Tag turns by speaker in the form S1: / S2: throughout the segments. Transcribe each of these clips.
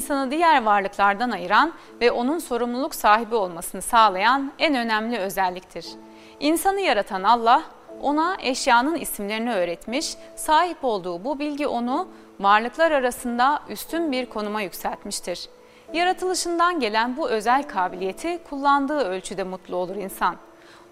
S1: insanı diğer varlıklardan ayıran ve onun sorumluluk sahibi olmasını sağlayan en önemli özelliktir. İnsanı yaratan Allah ona eşyanın isimlerini öğretmiş, sahip olduğu bu bilgi onu varlıklar arasında üstün bir konuma yükseltmiştir. Yaratılışından gelen bu özel kabiliyeti kullandığı ölçüde mutlu olur insan.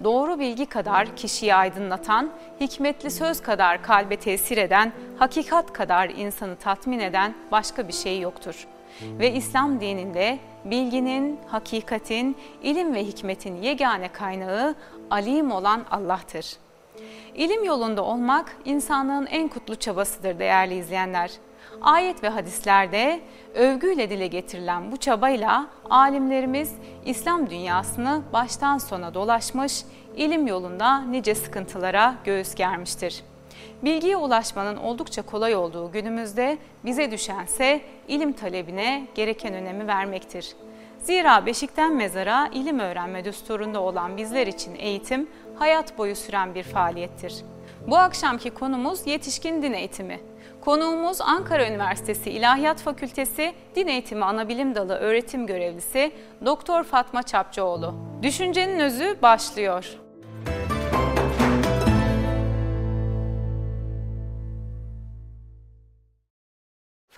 S1: Doğru bilgi kadar kişiyi aydınlatan, hikmetli söz kadar kalbe tesir eden, hakikat kadar insanı tatmin eden başka bir şey yoktur. Ve İslam dininde bilginin, hakikatin, ilim ve hikmetin yegane kaynağı alim olan Allah'tır. İlim yolunda olmak insanlığın en kutlu çabasıdır değerli izleyenler. Ayet ve hadislerde övgüyle dile getirilen bu çabayla alimlerimiz İslam dünyasını baştan sona dolaşmış, ilim yolunda nice sıkıntılara göğüs germiştir. Bilgiye ulaşmanın oldukça kolay olduğu günümüzde bize düşense ilim talebine gereken önemi vermektir. Zira beşikten mezara ilim öğrenme düsturunda olan bizler için eğitim hayat boyu süren bir faaliyettir. Bu akşamki konumuz yetişkin din eğitimi. Konuğumuz Ankara Üniversitesi İlahiyat Fakültesi Din Eğitimi Anabilim Dalı öğretim görevlisi Doktor Fatma Çapçıoğlu. Düşüncenin özü başlıyor.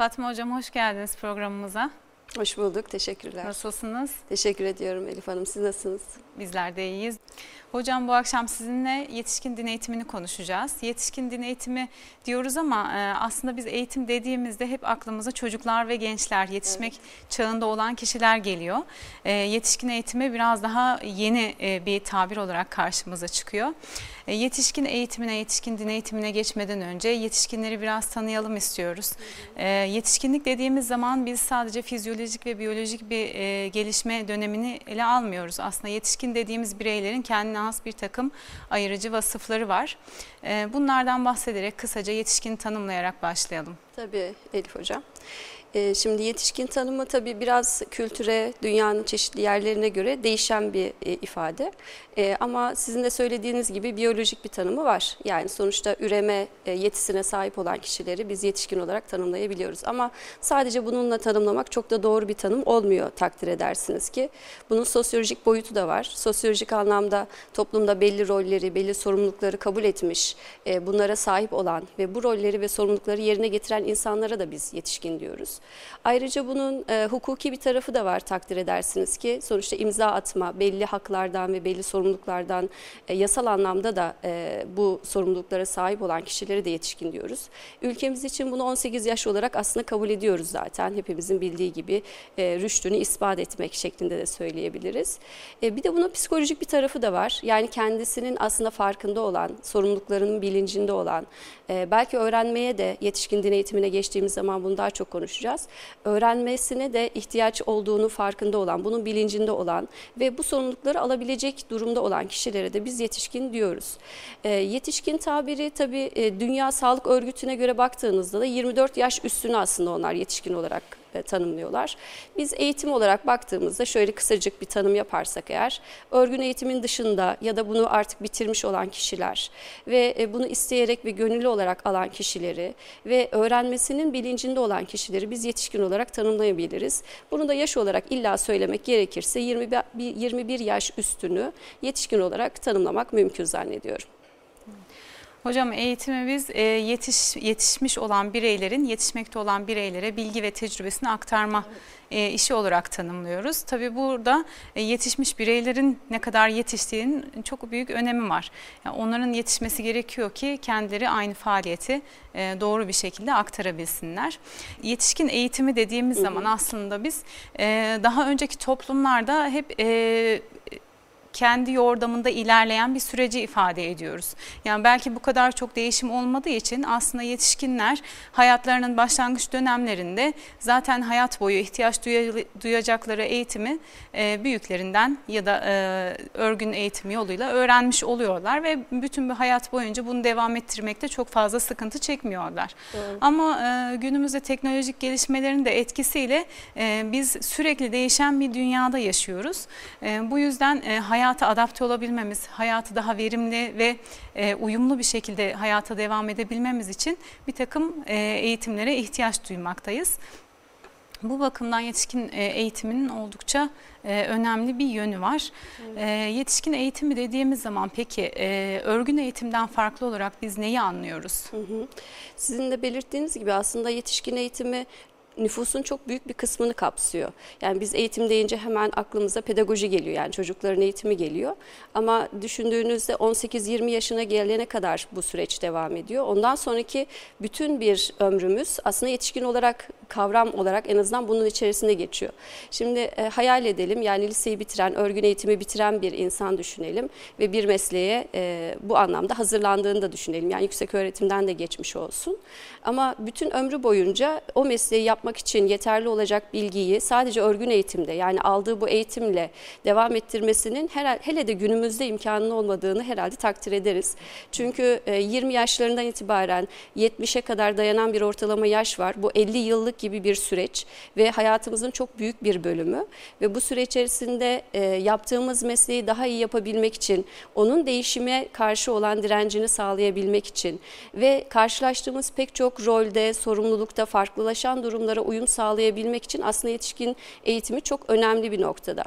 S1: Fatma Hocam hoş geldiniz programımıza.
S2: Hoş bulduk, teşekkürler.
S1: Nasılsınız?
S2: Teşekkür ediyorum Elif Hanım, siz nasılsınız?
S1: Bizler de iyiyiz. Hocam bu akşam sizinle yetişkin din eğitimini konuşacağız. Yetişkin din eğitimi diyoruz ama e, aslında biz eğitim dediğimizde hep aklımıza çocuklar ve gençler, yetişmek evet. çağında olan kişiler geliyor. E, yetişkin eğitimi biraz daha yeni e, bir tabir olarak karşımıza çıkıyor. Yetişkin eğitimine, yetişkin din eğitimine geçmeden önce yetişkinleri biraz tanıyalım istiyoruz. Yetişkinlik dediğimiz zaman biz sadece fizyolojik ve biyolojik bir gelişme dönemini ele almıyoruz. Aslında yetişkin dediğimiz bireylerin kendine has bir takım ayırıcı vasıfları var. Bunlardan bahsederek kısaca yetişkin tanımlayarak başlayalım.
S2: Tabii Elif Hocam. Ee, şimdi yetişkin tanımı tabii biraz kültüre, dünyanın çeşitli yerlerine göre değişen bir e, ifade. Ee, ama sizin de söylediğiniz gibi biyolojik bir tanımı var. Yani sonuçta üreme e, yetisine sahip olan kişileri biz yetişkin olarak tanımlayabiliyoruz. Ama sadece bununla tanımlamak çok da doğru bir tanım olmuyor takdir edersiniz ki. Bunun sosyolojik boyutu da var. Sosyolojik anlamda toplumda belli rolleri, belli sorumlulukları kabul etmiş, e, bunlara sahip olan ve bu rolleri ve sorumlulukları yerine getiren insanlara da biz yetişkin diyoruz. Ayrıca bunun e, hukuki bir tarafı da var takdir edersiniz ki sonuçta imza atma, belli haklardan ve belli sorumluluklardan e, yasal anlamda da e, bu sorumluluklara sahip olan kişileri de yetişkin diyoruz. Ülkemiz için bunu 18 yaş olarak aslında kabul ediyoruz zaten hepimizin bildiği gibi e, rüştünü ispat etmek şeklinde de söyleyebiliriz. E, bir de bunun psikolojik bir tarafı da var. Yani kendisinin aslında farkında olan, sorumluluklarının bilincinde olan, e, belki öğrenmeye de yetişkin din eğitimine geçtiğimiz zaman bunu daha çok konuşacağız. Öğrenmesine de ihtiyaç olduğunu farkında olan, bunun bilincinde olan ve bu sorumlulukları alabilecek durumda olan kişilere de biz yetişkin diyoruz. E, yetişkin tabiri tabii e, Dünya Sağlık Örgütü'ne göre baktığınızda da 24 yaş üstüne aslında onlar yetişkin olarak tanımlıyorlar. Biz eğitim olarak baktığımızda şöyle kısacık bir tanım yaparsak eğer, örgün eğitimin dışında ya da bunu artık bitirmiş olan kişiler ve e, bunu isteyerek ve gönüllü olarak alan kişileri ve öğrenmesinin bilincinde olan kişileri biz yetişkin olarak tanımlayabiliriz. Bunu da yaş olarak illa söylemek gerekirse 21 yaş üstünü yetişkin olarak tanımlamak mümkün zannediyorum.
S1: Hocam eğitimi biz e, yetiş, yetişmiş olan bireylerin, yetişmekte olan bireylere bilgi ve tecrübesini aktarma e, işi olarak tanımlıyoruz. Tabii burada e, yetişmiş bireylerin ne kadar yetiştiğinin çok büyük önemi var. Yani onların yetişmesi gerekiyor ki kendileri aynı faaliyeti e, doğru bir şekilde aktarabilsinler. Yetişkin eğitimi dediğimiz zaman aslında biz e, daha önceki toplumlarda hep... E, kendi yordamında ilerleyen bir süreci ifade ediyoruz. Yani belki bu kadar çok değişim olmadığı için aslında yetişkinler hayatlarının başlangıç dönemlerinde zaten hayat boyu ihtiyaç duyacakları eğitimi e, büyüklerinden ya da e, örgün eğitim yoluyla öğrenmiş oluyorlar ve bütün bir hayat boyunca bunu devam ettirmekte çok fazla sıkıntı çekmiyorlar. Evet. Ama e, günümüzde teknolojik gelişmelerin de etkisiyle biz sürekli değişen bir dünyada yaşıyoruz. Bu yüzden hayat hayata adapte olabilmemiz, hayatı daha verimli ve e, uyumlu bir şekilde hayata devam edebilmemiz için bir takım e, eğitimlere ihtiyaç duymaktayız. Bu bakımdan yetişkin e, eğitiminin oldukça e, önemli bir yönü var. Evet. Yetişkin eğitimi dediğimiz zaman peki örgün eğitimden farklı olarak biz neyi anlıyoruz? Hı hı.
S2: Sizin de belirttiğiniz gibi aslında yetişkin eğitimi nüfusun çok büyük bir kısmını kapsıyor. Yani biz eğitim deyince hemen aklımıza pedagoji geliyor yani çocukların eğitimi geliyor. Ama düşündüğünüzde 18-20 yaşına gelene kadar bu süreç devam ediyor. Ondan sonraki bütün bir ömrümüz aslında yetişkin olarak kavram olarak en azından bunun içerisinde geçiyor. Şimdi e, hayal edelim yani liseyi bitiren, örgün eğitimi bitiren bir insan düşünelim ve bir mesleğe e, bu anlamda hazırlandığını da düşünelim. Yani yüksek öğretimden de geçmiş olsun. Ama bütün ömrü boyunca o mesleği yapmak için yeterli olacak bilgiyi sadece örgün eğitimde yani aldığı bu eğitimle devam ettirmesinin hele de günümüzde imkanının olmadığını herhalde takdir ederiz. Çünkü 20 e, yaşlarından itibaren 70'e kadar dayanan bir ortalama yaş var. Bu 50 yıllık gibi bir süreç ve hayatımızın çok büyük bir bölümü ve bu süre içerisinde e, yaptığımız mesleği daha iyi yapabilmek için, onun değişime karşı olan direncini sağlayabilmek için ve karşılaştığımız pek çok rolde, sorumlulukta farklılaşan durumlara uyum sağlayabilmek için aslında yetişkin eğitimi çok önemli bir noktada.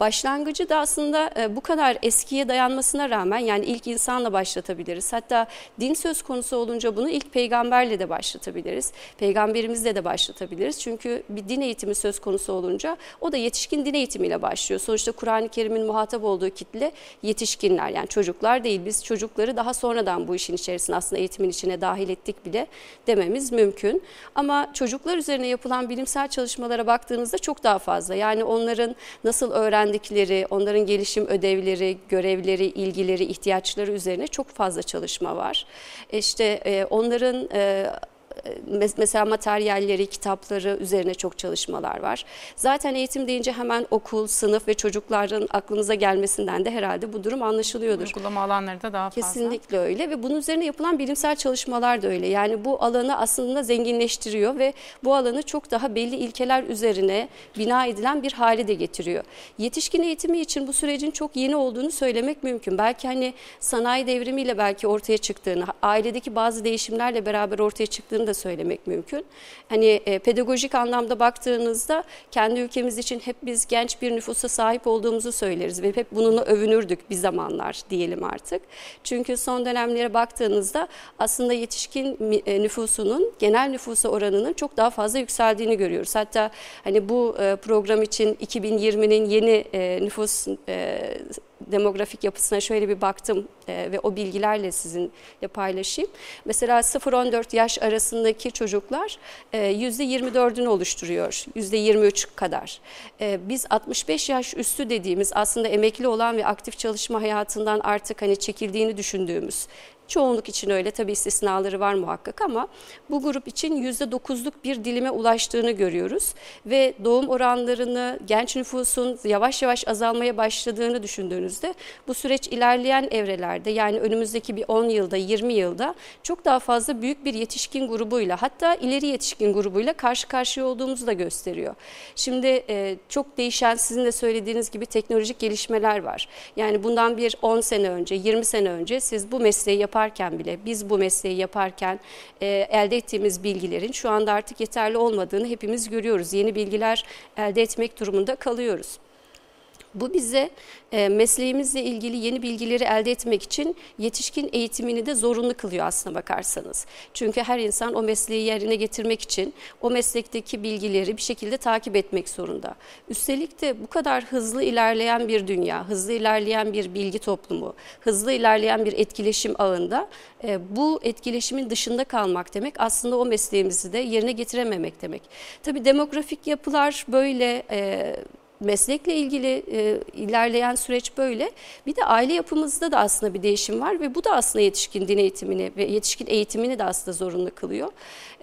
S2: Başlangıcı da aslında e, bu kadar eskiye dayanmasına rağmen yani ilk insanla başlatabiliriz. Hatta din söz konusu olunca bunu ilk peygamberle de başlatabiliriz. Peygamberimizle de başlatabiliriz. Çünkü bir din eğitimi söz konusu olunca o da yetişkin din eğitimiyle başlıyor. Sonuçta Kur'an-ı Kerim'in muhatap olduğu kitle yetişkinler yani çocuklar değil. Biz çocukları daha sonradan bu işin içerisine aslında eğitimin içine dahil ettik bile dememiz mümkün. Ama çocuklar üzerine yapılan bilimsel çalışmalara baktığınızda çok daha fazla. Yani onların nasıl öğren öğrendikleri, onların gelişim ödevleri, görevleri, ilgileri, ihtiyaçları üzerine çok fazla çalışma var. İşte e, onların e, mesela materyalleri, kitapları üzerine çok çalışmalar var. Zaten eğitim deyince hemen okul, sınıf ve çocukların aklınıza gelmesinden de herhalde bu durum anlaşılıyordur.
S1: Uygulama alanları da daha
S2: fazla. Kesinlikle öyle ve bunun üzerine yapılan bilimsel çalışmalar da öyle. Yani bu alanı aslında zenginleştiriyor ve bu alanı çok daha belli ilkeler üzerine bina edilen bir hale de getiriyor. Yetişkin eğitimi için bu sürecin çok yeni olduğunu söylemek mümkün. Belki hani sanayi devrimiyle belki ortaya çıktığını, ailedeki bazı değişimlerle beraber ortaya çıktığını da söylemek mümkün. Hani e, pedagojik anlamda baktığınızda kendi ülkemiz için hep biz genç bir nüfusa sahip olduğumuzu söyleriz ve hep bununla övünürdük bir zamanlar diyelim artık. Çünkü son dönemlere baktığınızda aslında yetişkin e, nüfusunun genel nüfusa oranının çok daha fazla yükseldiğini görüyoruz. Hatta hani bu e, program için 2020'nin yeni nüfus demografik yapısına şöyle bir baktım e, ve o bilgilerle sizinle paylaşayım. Mesela 0-14 yaş arasındaki çocuklar e, %24'ünü oluşturuyor, %23 kadar. E, biz 65 yaş üstü dediğimiz aslında emekli olan ve aktif çalışma hayatından artık hani çekildiğini düşündüğümüz Çoğunluk için öyle tabii istisnaları var muhakkak ama bu grup için %9'luk bir dilime ulaştığını görüyoruz. Ve doğum oranlarını genç nüfusun yavaş yavaş azalmaya başladığını düşündüğünüzde bu süreç ilerleyen evrelerde yani önümüzdeki bir 10 yılda 20 yılda çok daha fazla büyük bir yetişkin grubuyla hatta ileri yetişkin grubuyla karşı karşıya olduğumuzu da gösteriyor. Şimdi e, çok değişen sizin de söylediğiniz gibi teknolojik gelişmeler var. Yani bundan bir 10 sene önce 20 sene önce siz bu mesleği yap yaparken bile biz bu mesleği yaparken e, elde ettiğimiz bilgilerin şu anda artık yeterli olmadığını hepimiz görüyoruz. Yeni bilgiler elde etmek durumunda kalıyoruz. Bu bize e, mesleğimizle ilgili yeni bilgileri elde etmek için yetişkin eğitimini de zorunlu kılıyor aslına bakarsanız. Çünkü her insan o mesleği yerine getirmek için o meslekteki bilgileri bir şekilde takip etmek zorunda. Üstelik de bu kadar hızlı ilerleyen bir dünya, hızlı ilerleyen bir bilgi toplumu, hızlı ilerleyen bir etkileşim ağında e, bu etkileşimin dışında kalmak demek aslında o mesleğimizi de yerine getirememek demek. Tabii demografik yapılar böyle e, meslekle ilgili e, ilerleyen süreç böyle. Bir de aile yapımızda da aslında bir değişim var ve bu da aslında yetişkin din eğitimini ve yetişkin eğitimini de aslında zorunlu kılıyor.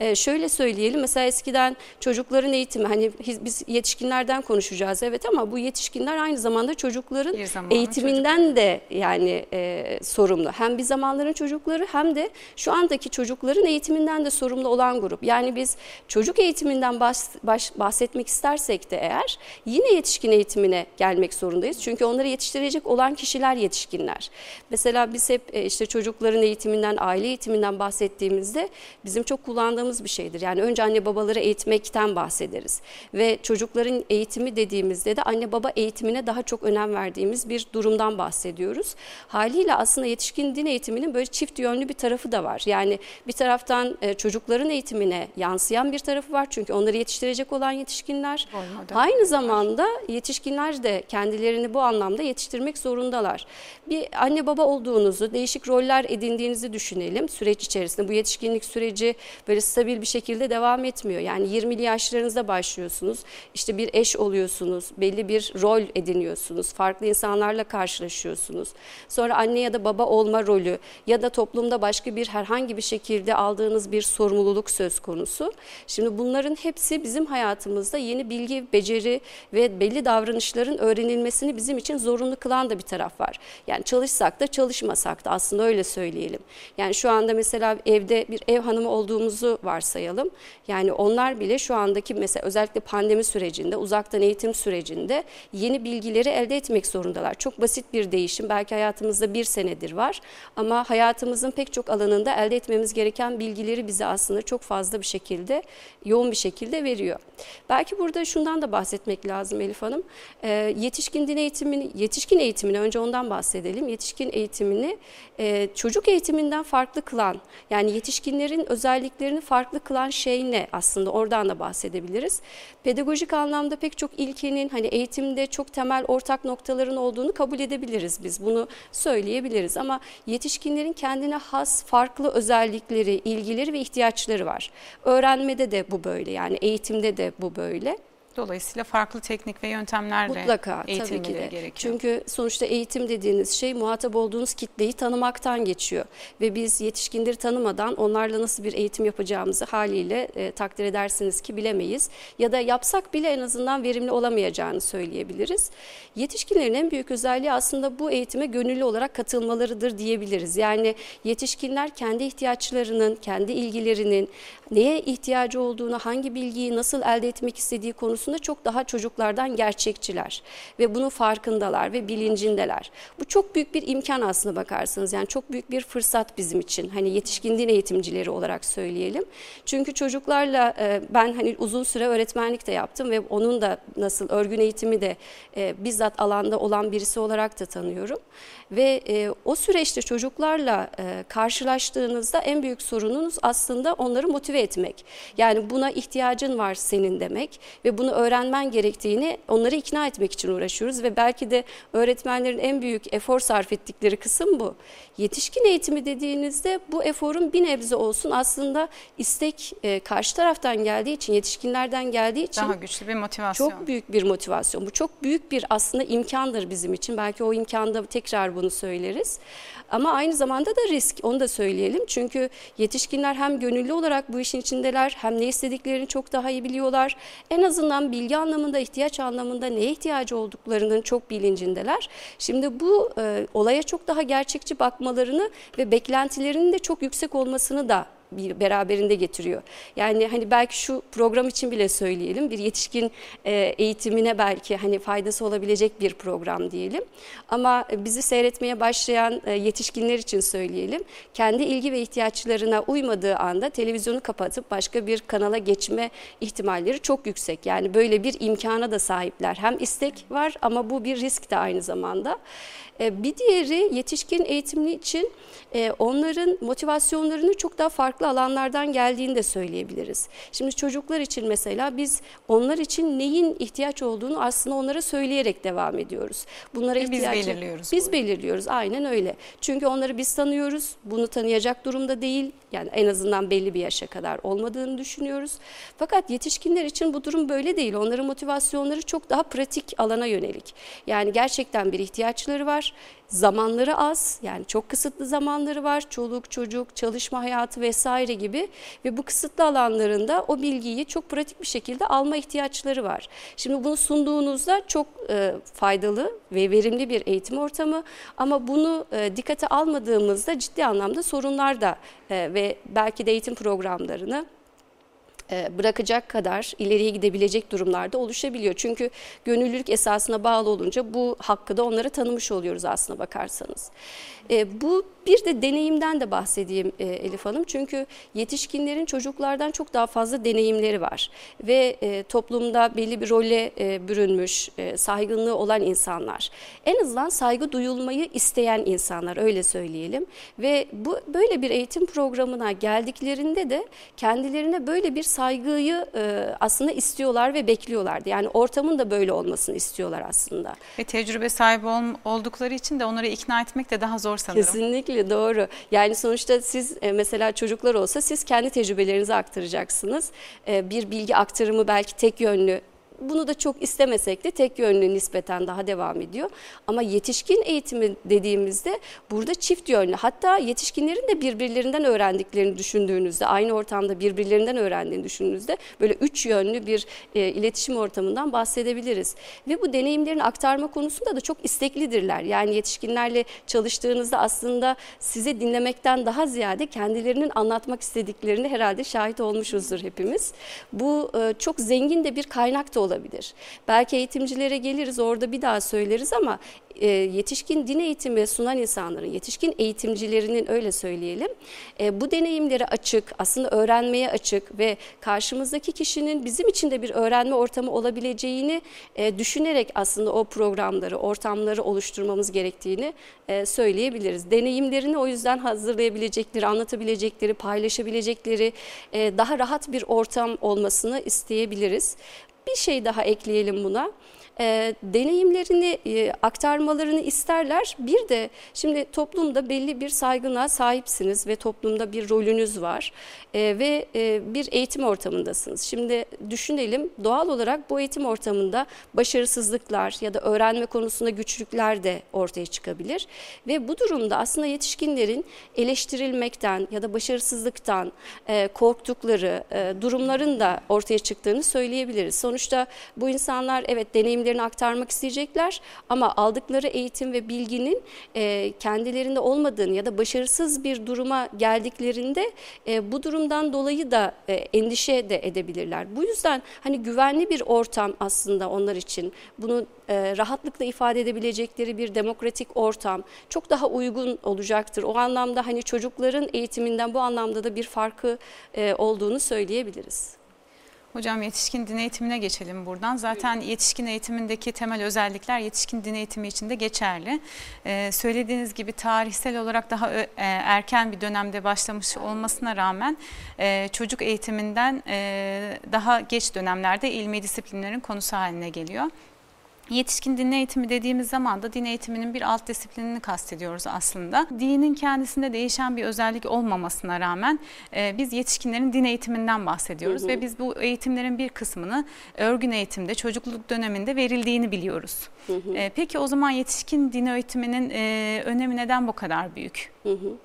S2: E, şöyle söyleyelim mesela eskiden çocukların eğitimi hani biz yetişkinlerden konuşacağız evet ama bu yetişkinler aynı zamanda çocukların eğitiminden çocuk. de yani e, sorumlu. Hem bir zamanların çocukları hem de şu andaki çocukların eğitiminden de sorumlu olan grup. Yani biz çocuk eğitiminden bahs bahsetmek istersek de eğer yine yetişkin yetişkin eğitimine gelmek zorundayız. Çünkü onları yetiştirecek olan kişiler yetişkinler. Mesela biz hep e, işte çocukların eğitiminden, aile eğitiminden bahsettiğimizde bizim çok kullandığımız bir şeydir. Yani önce anne babaları eğitmekten bahsederiz. Ve çocukların eğitimi dediğimizde de anne baba eğitimine daha çok önem verdiğimiz bir durumdan bahsediyoruz. Haliyle aslında yetişkin din eğitiminin böyle çift yönlü bir tarafı da var. Yani bir taraftan e, çocukların eğitimine yansıyan bir tarafı var. Çünkü onları yetiştirecek olan yetişkinler. Aynı zamanda yetişkinler de kendilerini bu anlamda yetiştirmek zorundalar. Bir anne baba olduğunuzu, değişik roller edindiğinizi düşünelim süreç içerisinde. Bu yetişkinlik süreci böyle stabil bir şekilde devam etmiyor. Yani 20'li yaşlarınızda başlıyorsunuz. İşte bir eş oluyorsunuz, belli bir rol ediniyorsunuz, farklı insanlarla karşılaşıyorsunuz. Sonra anne ya da baba olma rolü ya da toplumda başka bir herhangi bir şekilde aldığınız bir sorumluluk söz konusu. Şimdi bunların hepsi bizim hayatımızda yeni bilgi, beceri ve belli davranışların öğrenilmesini bizim için zorunlu kılan da bir taraf var. Yani çalışsak da çalışmasak da aslında öyle söyleyelim. Yani şu anda mesela evde bir ev hanımı olduğumuzu varsayalım. Yani onlar bile şu andaki mesela özellikle pandemi sürecinde, uzaktan eğitim sürecinde yeni bilgileri elde etmek zorundalar. Çok basit bir değişim belki hayatımızda bir senedir var ama hayatımızın pek çok alanında elde etmemiz gereken bilgileri bize aslında çok fazla bir şekilde, yoğun bir şekilde veriyor. Belki burada şundan da bahsetmek lazım Elif Hanım. E, yetişkin din eğitimini, yetişkin eğitimini önce ondan bahsedelim. Yetişkin eğitimini e, çocuk eğitiminden farklı kılan, yani yetişkinlerin özelliklerini farklı kılan şey ne aslında oradan da bahsedebiliriz. Pedagojik anlamda pek çok ilkenin hani eğitimde çok temel ortak noktaların olduğunu kabul edebiliriz biz. Bunu söyleyebiliriz ama yetişkinlerin kendine has farklı özellikleri, ilgileri ve ihtiyaçları var. Öğrenmede de bu böyle yani eğitimde de bu böyle.
S1: Dolayısıyla farklı teknik ve yöntemlerle
S2: Mutlaka, tabii ki de.
S1: gerekiyor.
S2: Çünkü sonuçta eğitim dediğiniz şey muhatap olduğunuz kitleyi tanımaktan geçiyor. Ve biz yetişkinleri tanımadan onlarla nasıl bir eğitim yapacağımızı haliyle e, takdir edersiniz ki bilemeyiz. Ya da yapsak bile en azından verimli olamayacağını söyleyebiliriz. Yetişkinlerin en büyük özelliği aslında bu eğitime gönüllü olarak katılmalarıdır diyebiliriz. Yani yetişkinler kendi ihtiyaçlarının, kendi ilgilerinin, neye ihtiyacı olduğunu, hangi bilgiyi nasıl elde etmek istediği konusunda çok daha çocuklardan gerçekçiler ve bunun farkındalar ve bilincindeler. Bu çok büyük bir imkan aslında bakarsanız yani çok büyük bir fırsat bizim için. Hani yetişkin din eğitimcileri olarak söyleyelim. Çünkü çocuklarla e, ben hani uzun süre öğretmenlik de yaptım ve onun da nasıl örgün eğitimi de e, bizzat alanda olan birisi olarak da tanıyorum. Ve e, o süreçte çocuklarla karşılaştığınızda en büyük sorununuz aslında onları motive etmek. Yani buna ihtiyacın var senin demek ve bunu öğrenmen gerektiğini onları ikna etmek için uğraşıyoruz ve belki de öğretmenlerin en büyük efor sarf ettikleri kısım bu. Yetişkin eğitimi dediğinizde bu eforun bir nebze olsun aslında istek e, karşı taraftan geldiği için, yetişkinlerden geldiği için
S1: daha güçlü bir motivasyon.
S2: Çok büyük bir motivasyon. Bu çok büyük bir aslında imkandır bizim için. Belki o imkanda tekrar bunu söyleriz. Ama aynı zamanda da risk onu da söyleyelim. Çünkü yetişkinler hem gönüllü olarak bu işin içindeler hem ne istediklerini çok daha iyi biliyorlar. En azından bilgi anlamında, ihtiyaç anlamında neye ihtiyacı olduklarının çok bilincindeler. Şimdi bu e, olaya çok daha gerçekçi bakmalarını ve beklentilerinin de çok yüksek olmasını da bir beraberinde getiriyor. Yani hani belki şu program için bile söyleyelim bir yetişkin e, eğitimine belki hani faydası olabilecek bir program diyelim. Ama bizi seyretmeye başlayan e, yetişkinler için söyleyelim. Kendi ilgi ve ihtiyaçlarına uymadığı anda televizyonu kapatıp başka bir kanala geçme ihtimalleri çok yüksek. Yani böyle bir imkana da sahipler. Hem istek var ama bu bir risk de aynı zamanda. E, bir diğeri yetişkin eğitimli için e, onların motivasyonlarını çok daha farklı alanlardan geldiğini de söyleyebiliriz. Şimdi çocuklar için mesela biz onlar için neyin ihtiyaç olduğunu aslında onlara söyleyerek devam ediyoruz.
S1: Bunlara ihtiyaç biz belirliyoruz.
S2: Biz belirliyoruz aynen öyle. Çünkü onları biz tanıyoruz. Bunu tanıyacak durumda değil. Yani en azından belli bir yaşa kadar olmadığını düşünüyoruz. Fakat yetişkinler için bu durum böyle değil. Onların motivasyonları çok daha pratik alana yönelik. Yani gerçekten bir ihtiyaçları var zamanları az yani çok kısıtlı zamanları var. Çoluk çocuk çalışma hayatı vesaire gibi. Ve bu kısıtlı alanlarında o bilgiyi çok pratik bir şekilde alma ihtiyaçları var. Şimdi bunu sunduğunuzda çok e, faydalı ve verimli bir eğitim ortamı. Ama bunu e, dikkate almadığımızda ciddi anlamda sorunlar da e, ve belki de eğitim programlarını bırakacak kadar ileriye gidebilecek durumlarda oluşabiliyor. Çünkü gönüllülük esasına bağlı olunca bu hakkı da onlara tanımış oluyoruz aslına bakarsanız. E, bu bir de deneyimden de bahsedeyim e, Elif Hanım. Çünkü yetişkinlerin çocuklardan çok daha fazla deneyimleri var. Ve e, toplumda belli bir role e, bürünmüş, e, saygınlığı olan insanlar. En azından saygı duyulmayı isteyen insanlar öyle söyleyelim. Ve bu böyle bir eğitim programına geldiklerinde de kendilerine böyle bir saygıyı e, aslında istiyorlar ve bekliyorlardı. Yani ortamın da böyle olmasını istiyorlar aslında.
S1: Ve tecrübe sahibi ol, oldukları için de onları ikna etmek de daha zor sanırım.
S2: Kesinlikle doğru. Yani sonuçta siz e, mesela çocuklar olsa siz kendi tecrübelerinizi aktaracaksınız. E, bir bilgi aktarımı belki tek yönlü bunu da çok istemesek de tek yönlü nispeten daha devam ediyor. Ama yetişkin eğitimi dediğimizde burada çift yönlü. Hatta yetişkinlerin de birbirlerinden öğrendiklerini düşündüğünüzde, aynı ortamda birbirlerinden öğrendiğini düşündüğünüzde böyle üç yönlü bir e, iletişim ortamından bahsedebiliriz. Ve bu deneyimlerini aktarma konusunda da çok isteklidirler. Yani yetişkinlerle çalıştığınızda aslında size dinlemekten daha ziyade kendilerinin anlatmak istediklerini herhalde şahit olmuşuzdur hepimiz. Bu e, çok zengin de bir kaynak da olabilir olabilir. Belki eğitimcilere geliriz orada bir daha söyleriz ama e, yetişkin din eğitimi sunan insanların, yetişkin eğitimcilerinin öyle söyleyelim, e, bu deneyimlere açık, aslında öğrenmeye açık ve karşımızdaki kişinin bizim için de bir öğrenme ortamı olabileceğini e, düşünerek aslında o programları, ortamları oluşturmamız gerektiğini e, söyleyebiliriz. Deneyimlerini o yüzden hazırlayabilecekleri, anlatabilecekleri, paylaşabilecekleri, daha rahat bir ortam olmasını isteyebiliriz. Bir şey daha ekleyelim buna e, deneyimlerini e, aktarmalarını isterler. Bir de şimdi toplumda belli bir saygına sahipsiniz ve toplumda bir rolünüz var e, ve e, bir eğitim ortamındasınız. Şimdi düşünelim doğal olarak bu eğitim ortamında başarısızlıklar ya da öğrenme konusunda güçlükler de ortaya çıkabilir ve bu durumda aslında yetişkinlerin eleştirilmekten ya da başarısızlıktan e, korktukları e, durumların da ortaya çıktığını söyleyebiliriz. Sonuçta bu insanlar evet deneyimleri kendilerini aktarmak isteyecekler ama aldıkları eğitim ve bilginin e, kendilerinde olmadığını ya da başarısız bir duruma geldiklerinde e, bu durumdan dolayı da e, endişe de edebilirler. Bu yüzden hani güvenli bir ortam aslında onlar için bunu e, rahatlıkla ifade edebilecekleri bir demokratik ortam çok daha uygun olacaktır. O anlamda hani çocukların eğitiminden bu anlamda da bir farkı e, olduğunu söyleyebiliriz.
S1: Hocam yetişkin din eğitimine geçelim buradan. Zaten yetişkin eğitimindeki temel özellikler yetişkin din eğitimi için de geçerli. Ee, söylediğiniz gibi tarihsel olarak daha e, erken bir dönemde başlamış olmasına rağmen e, çocuk eğitiminden e, daha geç dönemlerde ilmi disiplinlerin konusu haline geliyor. Yetişkin din eğitimi dediğimiz zaman da din eğitiminin bir alt disiplinini kastediyoruz aslında. Dinin kendisinde değişen bir özellik olmamasına rağmen e, biz yetişkinlerin din eğitiminden bahsediyoruz hı hı. ve biz bu eğitimlerin bir kısmını örgün eğitimde, çocukluk döneminde verildiğini biliyoruz. Hı hı. E, peki o zaman yetişkin din eğitiminin e, önemi neden bu kadar büyük? Hı hı.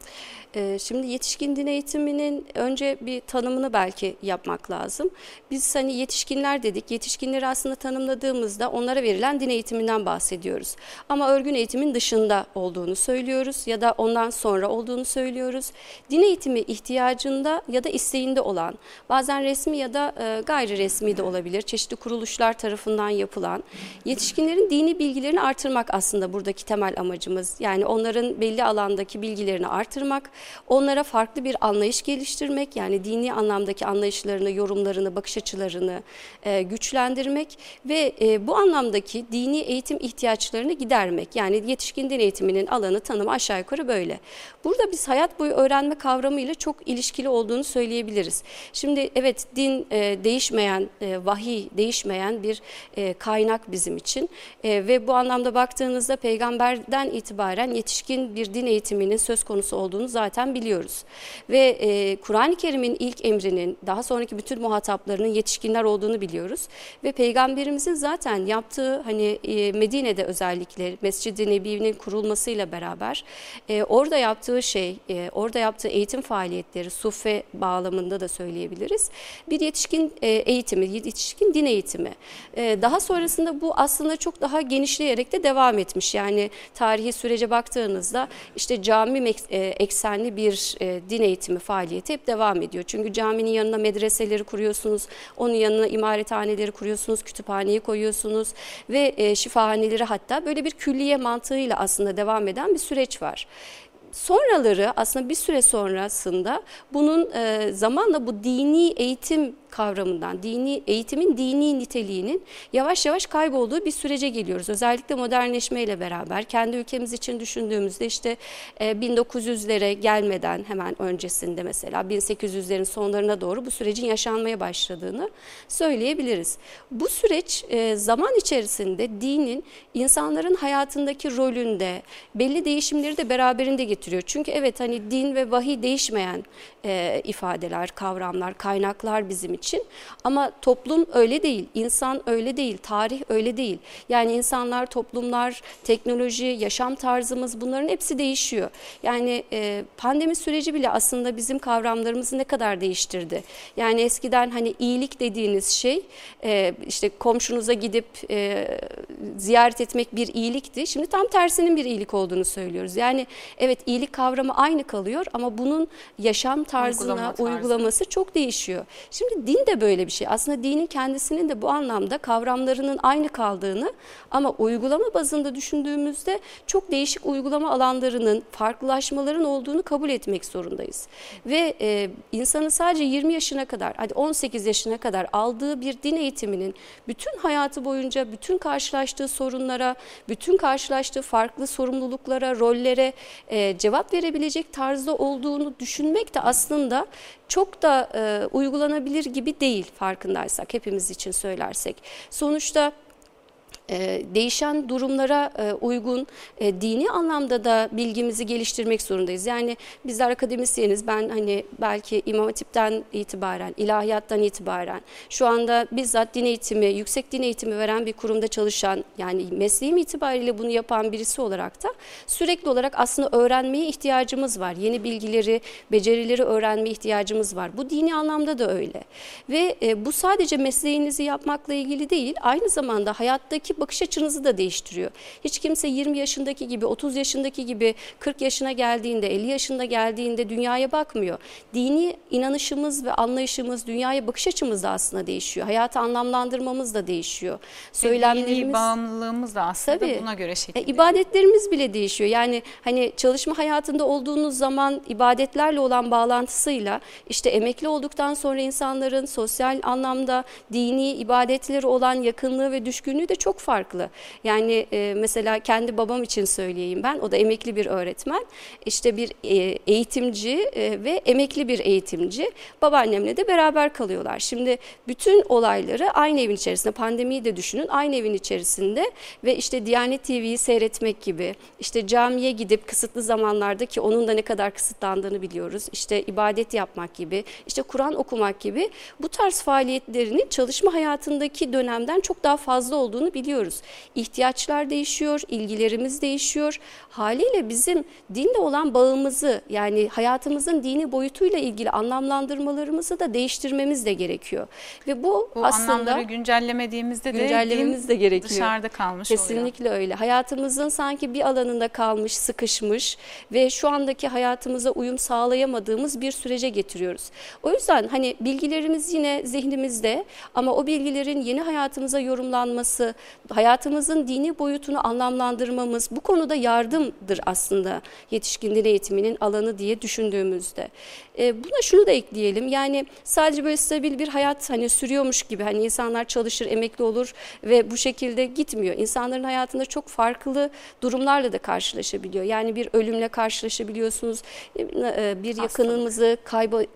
S2: Ee, şimdi yetişkin din eğitiminin önce bir tanımını belki yapmak lazım. Biz hani yetişkinler dedik. Yetişkinleri aslında tanımladığımızda onlara verilen din eğitiminden bahsediyoruz. Ama örgün eğitimin dışında olduğunu söylüyoruz ya da ondan sonra olduğunu söylüyoruz. Din eğitimi ihtiyacında ya da isteğinde olan, bazen resmi ya da e, gayri resmi de olabilir, çeşitli kuruluşlar tarafından yapılan yetişkinlerin dini bilgilerini artırmak aslında buradaki temel amacımız. Yani onların belli alandaki bilgilerini artırmak, Onlara farklı bir anlayış geliştirmek yani dini anlamdaki anlayışlarını, yorumlarını, bakış açılarını e, güçlendirmek ve e, bu anlamdaki dini eğitim ihtiyaçlarını gidermek. Yani yetişkin din eğitiminin alanı tanımı aşağı yukarı böyle. Burada biz hayat boyu öğrenme kavramıyla çok ilişkili olduğunu söyleyebiliriz. Şimdi evet din e, değişmeyen, e, vahiy değişmeyen bir e, kaynak bizim için e, ve bu anlamda baktığınızda peygamberden itibaren yetişkin bir din eğitiminin söz konusu olduğunu zaten zaten biliyoruz. Ve e, Kur'an-ı Kerim'in ilk emrinin daha sonraki bütün muhataplarının yetişkinler olduğunu biliyoruz. Ve Peygamberimizin zaten yaptığı hani e, Medine'de özellikle Mescid-i Nebi'nin kurulmasıyla beraber e, orada yaptığı şey, e, orada yaptığı eğitim faaliyetleri, sufe bağlamında da söyleyebiliriz. Bir yetişkin e, eğitimi, yetişkin din eğitimi. E, daha sonrasında bu aslında çok daha genişleyerek de devam etmiş. Yani tarihi sürece baktığınızda işte cami e, eksenli düzenli bir e, din eğitimi faaliyeti hep devam ediyor. Çünkü caminin yanına medreseleri kuruyorsunuz, onun yanına imarethaneleri kuruyorsunuz, kütüphaneyi koyuyorsunuz ve e, şifahaneleri hatta böyle bir külliye mantığıyla aslında devam eden bir süreç var. Sonraları aslında bir süre sonrasında bunun e, zamanla bu dini eğitim kavramından, dini eğitimin dini niteliğinin yavaş yavaş kaybolduğu bir sürece geliyoruz. Özellikle modernleşmeyle beraber kendi ülkemiz için düşündüğümüzde işte 1900'lere e, gelmeden hemen öncesinde mesela 1800'lerin sonlarına doğru bu sürecin yaşanmaya başladığını söyleyebiliriz. Bu süreç e, zaman içerisinde dinin insanların hayatındaki rolünde belli değişimleri de beraberinde getiriyor. Çünkü evet hani din ve vahiy değişmeyen e, ifadeler, kavramlar, kaynaklar bizim için. Ama toplum öyle değil, insan öyle değil, tarih öyle değil. Yani insanlar, toplumlar, teknoloji, yaşam tarzımız bunların hepsi değişiyor. Yani e, pandemi süreci bile aslında bizim kavramlarımızı ne kadar değiştirdi. Yani eskiden hani iyilik dediğiniz şey e, işte komşunuza gidip e, ziyaret etmek bir iyilikti. Şimdi tam tersinin bir iyilik olduğunu söylüyoruz. Yani evet iyilik kavramı aynı kalıyor ama bunun yaşam tarzına, Uygulama tarzı. uygulaması çok değişiyor. Şimdi din de böyle bir şey. Aslında dinin kendisinin de bu anlamda kavramlarının aynı kaldığını ama uygulama bazında düşündüğümüzde çok değişik uygulama alanlarının, farklılaşmaların olduğunu kabul etmek zorundayız. Ve e, insanın sadece 20 yaşına kadar, hadi 18 yaşına kadar aldığı bir din eğitiminin bütün hayatı boyunca bütün karşılaştığı sorunlara, bütün karşılaştığı farklı sorumluluklara, rollere e, cevap verebilecek tarzda olduğunu düşünmek de aslında çok da e, uygulanabilir gibi değil farkındaysak hepimiz için söylersek. Sonuçta değişen durumlara e, uygun e, dini anlamda da bilgimizi geliştirmek zorundayız. Yani bizler akademisyeniz ben hani belki İmam Hatip'ten itibaren, ilahiyattan itibaren şu anda bizzat din eğitimi, yüksek din eğitimi veren bir kurumda çalışan yani mesleğim itibariyle bunu yapan birisi olarak da sürekli olarak aslında öğrenmeye ihtiyacımız var. Yeni bilgileri, becerileri öğrenmeye ihtiyacımız var. Bu dini anlamda da öyle. Ve bu sadece mesleğinizi yapmakla ilgili değil, aynı zamanda hayattaki bakış açınızı da değiştiriyor. Hiç kimse 20 yaşındaki gibi, 30 yaşındaki gibi 40 yaşına geldiğinde, 50 yaşında geldiğinde dünyaya bakmıyor. Dini inanışımız ve anlayışımız, dünyaya bakış açımız da aslında değişiyor. Hayatı anlamlandırmamız da değişiyor.
S1: Söylemlerimiz, dini bağımlılığımız da aslında tabii, buna göre şekilleniyor.
S2: E, ibadetlerimiz bile değişiyor. Yani hani çalışma hayatında olduğunuz zaman ibadetlerle olan bağlantısıyla işte emekli olduktan sonra insanların sosyal anlamda dini ibadetleri olan yakınlığı ve düşkünlüğü de çok farklı. Yani e, mesela kendi babam için söyleyeyim ben. O da emekli bir öğretmen. İşte bir e, eğitimci e, ve emekli bir eğitimci. Babaannemle de beraber kalıyorlar. Şimdi bütün olayları aynı evin içerisinde pandemiyi de düşünün. Aynı evin içerisinde ve işte Diyanet TV'yi seyretmek gibi işte camiye gidip kısıtlı zamanlarda ki onun da ne kadar kısıtlandığını biliyoruz. İşte ibadet yapmak gibi, işte Kur'an okumak gibi bu tarz faaliyetlerinin çalışma hayatındaki dönemden çok daha fazla olduğunu biliyoruz değişiyoruz. İhtiyaçlar değişiyor, ilgilerimiz değişiyor. Haliyle bizim dinle olan bağımızı yani hayatımızın dini boyutuyla ilgili anlamlandırmalarımızı da değiştirmemiz de gerekiyor. Ve bu,
S1: bu aslında anlamları güncellemediğimizde de güncellememiz de gerekiyor. dışarıda kalmış
S2: Kesinlikle
S1: oluyor.
S2: öyle. Hayatımızın sanki bir alanında kalmış, sıkışmış ve şu andaki hayatımıza uyum sağlayamadığımız bir sürece getiriyoruz. O yüzden hani bilgilerimiz yine zihnimizde ama o bilgilerin yeni hayatımıza yorumlanması, hayatımızın dini boyutunu anlamlandırmamız bu konuda yardımdır aslında yetişkin dil eğitiminin alanı diye düşündüğümüzde. E, buna şunu da ekleyelim yani sadece böyle stabil bir hayat hani sürüyormuş gibi hani insanlar çalışır emekli olur ve bu şekilde gitmiyor. İnsanların hayatında çok farklı durumlarla da karşılaşabiliyor. Yani bir ölümle karşılaşabiliyorsunuz, e, e, bir yakınımızı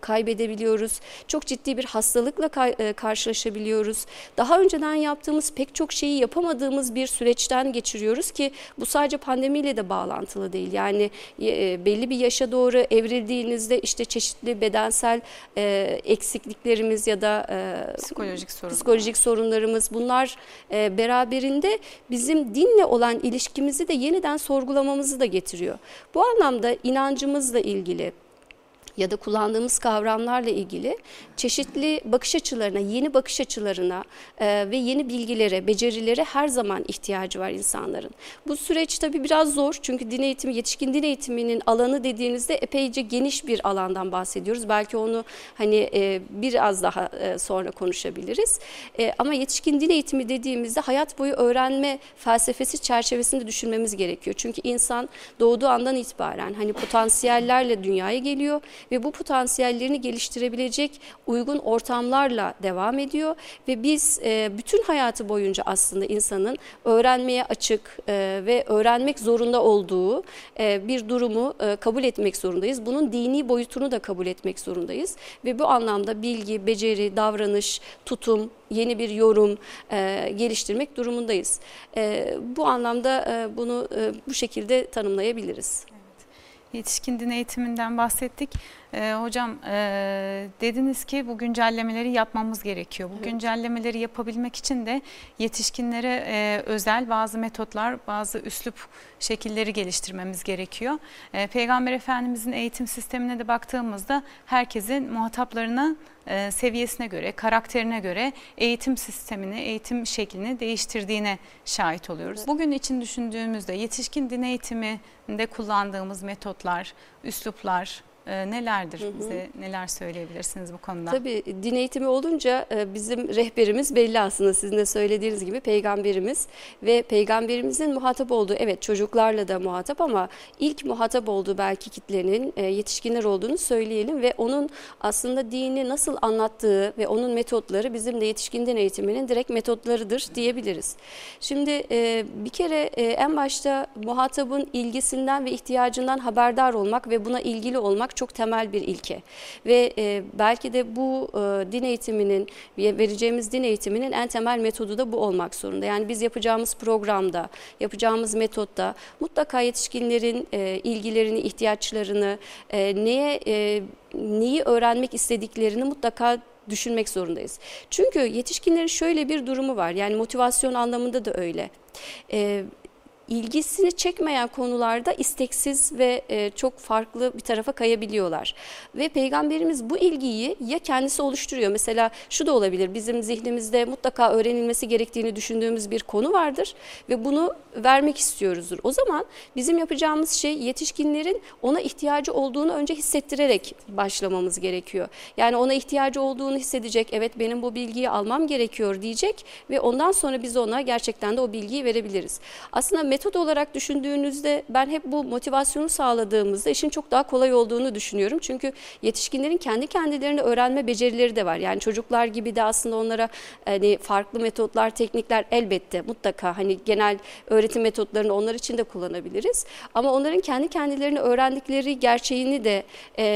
S2: kaybedebiliyoruz, çok ciddi bir hastalıkla e, karşılaşabiliyoruz. Daha önceden yaptığımız pek çok şeyi yapamadığımız bir süreçten geçiriyoruz ki bu sadece pandemiyle de bağlantılı değil. Yani belli bir yaşa doğru evrildiğinizde işte çeşitli bedensel e, eksikliklerimiz ya da
S1: e, psikolojik,
S2: sorun. psikolojik sorunlarımız bunlar e, beraberinde bizim dinle olan ilişkimizi de yeniden sorgulamamızı da getiriyor. Bu anlamda inancımızla ilgili ya da kullandığımız kavramlarla ilgili çeşitli bakış açılarına, yeni bakış açılarına e, ve yeni bilgilere, becerilere her zaman ihtiyacı var insanların. Bu süreç tabii biraz zor çünkü din eğitimi, yetişkin din eğitiminin alanı dediğinizde epeyce geniş bir alandan bahsediyoruz. Belki onu hani e, biraz daha e, sonra konuşabiliriz. E, ama yetişkin din eğitimi dediğimizde hayat boyu öğrenme felsefesi çerçevesinde düşünmemiz gerekiyor. Çünkü insan doğduğu andan itibaren hani potansiyellerle dünyaya geliyor ve bu potansiyellerini geliştirebilecek uygun ortamlarla devam ediyor ve biz e, bütün hayatı boyunca aslında insanın öğrenmeye açık e, ve öğrenmek zorunda olduğu e, bir durumu e, kabul etmek zorundayız. Bunun dini boyutunu da kabul etmek zorundayız ve bu anlamda bilgi, beceri, davranış, tutum, yeni bir yorum e, geliştirmek durumundayız. E, bu anlamda e, bunu e, bu şekilde tanımlayabiliriz.
S1: Yetişkin din eğitiminden bahsettik. Ee, hocam e, dediniz ki bu güncellemeleri yapmamız gerekiyor. Bu evet. güncellemeleri yapabilmek için de yetişkinlere e, özel bazı metotlar, bazı üslup şekilleri geliştirmemiz gerekiyor. E, Peygamber Efendimizin eğitim sistemine de baktığımızda herkesin muhataplarına e, seviyesine göre, karakterine göre eğitim sistemini, eğitim şeklini değiştirdiğine şahit oluyoruz. Evet. Bugün için düşündüğümüzde yetişkin din eğitiminde kullandığımız metotlar, üsluplar, e, nelerdir? Hı hı. Bize neler söyleyebilirsiniz bu konuda?
S2: Tabii din eğitimi olunca e, bizim rehberimiz belli aslında sizin de söylediğiniz gibi peygamberimiz ve peygamberimizin muhatap olduğu evet çocuklarla da muhatap ama ilk muhatap olduğu belki kitlenin e, yetişkinler olduğunu söyleyelim ve onun aslında dini nasıl anlattığı ve onun metotları bizim de yetişkin din eğitiminin direkt metotlarıdır diyebiliriz. Şimdi e, bir kere en başta muhatabın ilgisinden ve ihtiyacından haberdar olmak ve buna ilgili olmak çok temel bir ilke. Ve e, belki de bu e, din eğitiminin, vereceğimiz din eğitiminin en temel metodu da bu olmak zorunda. Yani biz yapacağımız programda, yapacağımız metotta mutlaka yetişkinlerin e, ilgilerini, ihtiyaçlarını, e, neye e, neyi öğrenmek istediklerini mutlaka düşünmek zorundayız. Çünkü yetişkinlerin şöyle bir durumu var. Yani motivasyon anlamında da öyle. Ee, ilgisini çekmeyen konularda isteksiz ve e, çok farklı bir tarafa kayabiliyorlar. Ve peygamberimiz bu ilgiyi ya kendisi oluşturuyor. Mesela şu da olabilir. Bizim zihnimizde mutlaka öğrenilmesi gerektiğini düşündüğümüz bir konu vardır ve bunu vermek istiyoruzdur. O zaman bizim yapacağımız şey yetişkinlerin ona ihtiyacı olduğunu önce hissettirerek başlamamız gerekiyor. Yani ona ihtiyacı olduğunu hissedecek. Evet benim bu bilgiyi almam gerekiyor diyecek ve ondan sonra biz ona gerçekten de o bilgiyi verebiliriz. Aslında metot olarak düşündüğünüzde ben hep bu motivasyonu sağladığımızda işin çok daha kolay olduğunu düşünüyorum. Çünkü yetişkinlerin kendi kendilerini öğrenme becerileri de var. Yani çocuklar gibi de aslında onlara hani farklı metotlar, teknikler elbette mutlaka hani genel öğretim metotlarını onlar için de kullanabiliriz. Ama onların kendi kendilerini öğrendikleri gerçeğini de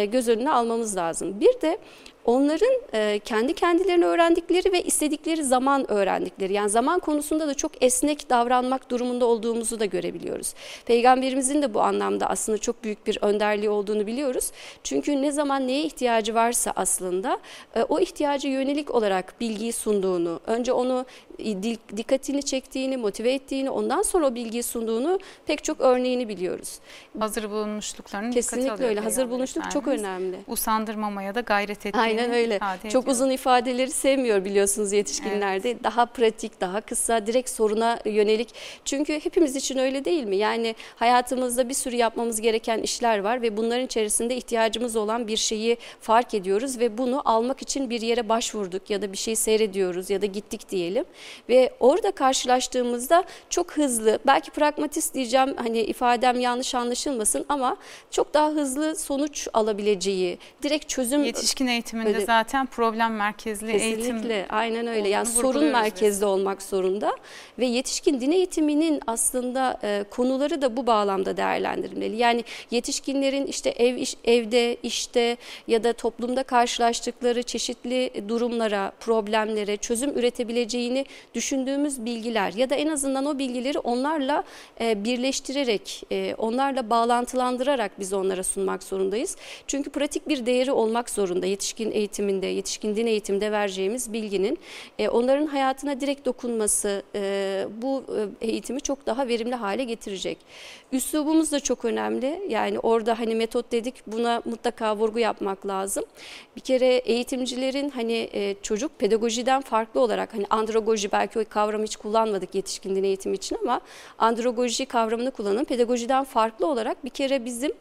S2: göz önüne almamız lazım. Bir de onların e, kendi kendilerini öğrendikleri ve istedikleri zaman öğrendikleri. Yani zaman konusunda da çok esnek davranmak durumunda olduğumuzu da görebiliyoruz. Peygamberimizin de bu anlamda aslında çok büyük bir önderliği olduğunu biliyoruz. Çünkü ne zaman neye ihtiyacı varsa aslında e, o ihtiyacı yönelik olarak bilgiyi sunduğunu, önce onu dikkatini çektiğini, motive ettiğini, ondan sonra o bilgiyi sunduğunu pek çok örneğini biliyoruz.
S1: Hazır bulunmuşluklarını
S2: Kesinlikle öyle. Hazır bulunuşluk çok önemli.
S1: Usandırmamaya da gayret ettiğini
S2: Aynen öyle. Çok uzun ifadeleri sevmiyor biliyorsunuz yetişkinlerde. Evet. Daha pratik, daha kısa, direkt soruna yönelik. Çünkü hepimiz için öyle değil mi? Yani hayatımızda bir sürü yapmamız gereken işler var ve bunların içerisinde ihtiyacımız olan bir şeyi fark ediyoruz ve bunu almak için bir yere başvurduk ya da bir şey seyrediyoruz ya da gittik diyelim. Ve orada karşılaştığımızda çok hızlı, belki pragmatist diyeceğim hani ifadem yanlış anlaşılmasın ama çok daha hızlı sonuç alabileceği, direkt çözüm...
S1: Yetişkin eğitiminde öyle, zaten problem merkezli
S2: kesinlikle,
S1: eğitim...
S2: Kesinlikle, aynen öyle. Yani sorun merkezli biz. olmak zorunda ve yetişkin din eğitiminin aslında e, konuları da bu bağlamda değerlendirilmeli. Yani yetişkinlerin işte ev iş, evde, işte ya da toplumda karşılaştıkları çeşitli durumlara, problemlere çözüm üretebileceğini düşündüğümüz bilgiler ya da en azından o bilgileri onlarla e, birleştirerek, e, onlarla bağlantılandırarak biz onlara sunmak zorundayız. Çünkü pratik bir değeri olmak zorunda yetişkin eğitiminde, yetişkin din eğitiminde vereceğimiz bilginin e, onların hayatına direkt dokunması bu eğitimi çok daha verimli hale getirecek. Üslubumuz da çok önemli. Yani orada hani metot dedik buna mutlaka vurgu yapmak lazım. Bir kere eğitimcilerin hani e, çocuk pedagojiden farklı olarak hani andragoji belki o kavramı hiç kullanmadık yetişkin din eğitimi için ama andragoji kavramını kullanın pedagojiden farklı olarak bir kere bizim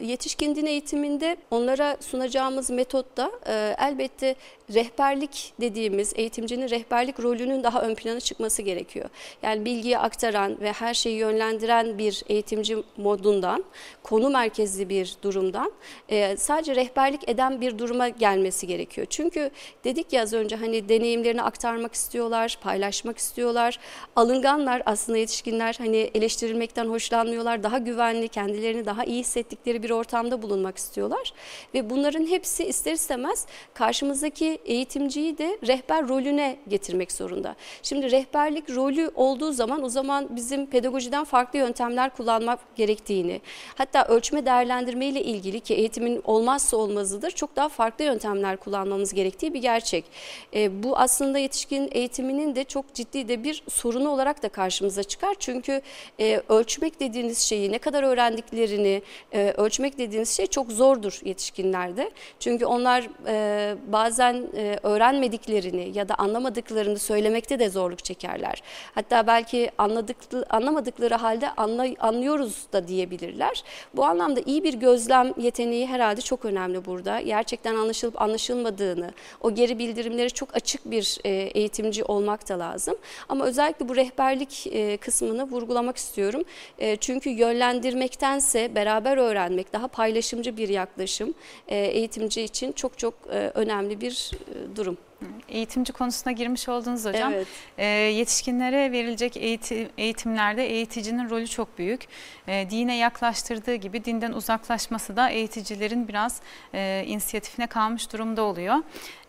S2: yetişkin din eğitiminde onlara sunacağımız metotta e, elbette rehberlik dediğimiz eğitimcinin rehberlik rolünün daha ön plana çıkması gerekiyor. Yani bilgiyi aktaran ve her şeyi yönlendiren bir eğitimci modundan, konu merkezli bir durumdan e, sadece rehberlik eden bir duruma gelmesi gerekiyor. Çünkü dedik ya az önce hani deneyimlerini aktarmak istiyorlar, paylaşmak istiyorlar. Alınganlar aslında yetişkinler hani eleştirilmekten hoşlanmıyorlar. Daha güvenli, kendilerini daha iyi hissettikleri bir ortamda bulunmak istiyorlar. Ve bunların hepsi ister istemez karşımızdaki eğitimciyi de rehber rolüne getirmek zorunda. Şimdi rehberlik rolü olduğu zaman o zaman bizim pedagojiden farklı yöntemler kullanmak gerektiğini, hatta ölçme değerlendirme ile ilgili ki eğitimin olmazsa olmazıdır çok daha farklı yöntemler kullanmamız gerektiği bir gerçek. E, bu aslında yetişkin eğitiminin de çok ciddi de bir sorunu olarak da karşımıza çıkar. Çünkü e, ölçmek dediğiniz şeyi ne kadar öğrendiklerini e, ölçmek dediğiniz şey çok zordur yetişkinlerde. Çünkü onlar e, bazen e, öğrenmediklerini ya da anlamadıklarını söylemekte de zorluk çekerler. Hatta belki anladık, anlamadıkları halde anla, anlıyoruz da diyebilirler. Bu anlamda iyi bir gözlem yeteneği herhalde çok önemli burada. Gerçekten anlaşılıp anlaşılmadığını, o geri bildirimleri çok açık bir e, eğitimci olmak da lazım. Ama özellikle bu rehberlik e, kısmını vurgulamak istiyorum. E, çünkü yönlendirmektense beraber öğrenmek, daha paylaşımcı bir yaklaşım e, eğitimci için çok çok e, önemli bir e, durum.
S1: Eğitimci konusuna girmiş oldunuz hocam. Evet. E, yetişkinlere verilecek eğitim, eğitimlerde eğiticinin rolü çok büyük. E, dine yaklaştırdığı gibi dinden uzaklaşması da eğiticilerin biraz e, inisiyatifine kalmış durumda oluyor.